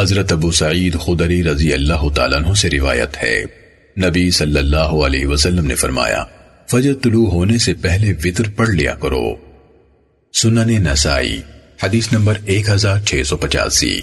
حضرت ابو سعید خدری رضی اللہ تعالیٰ عنہ سے روایت ہے۔ نبی صلی اللہ علیہ وسلم نے فرمایا فجر طلوع ہونے سے پہلے وطر پڑھ لیا کرو۔ سنن نسائی، حدیث نمبر ایک ہزار چھ سو پچاسی۔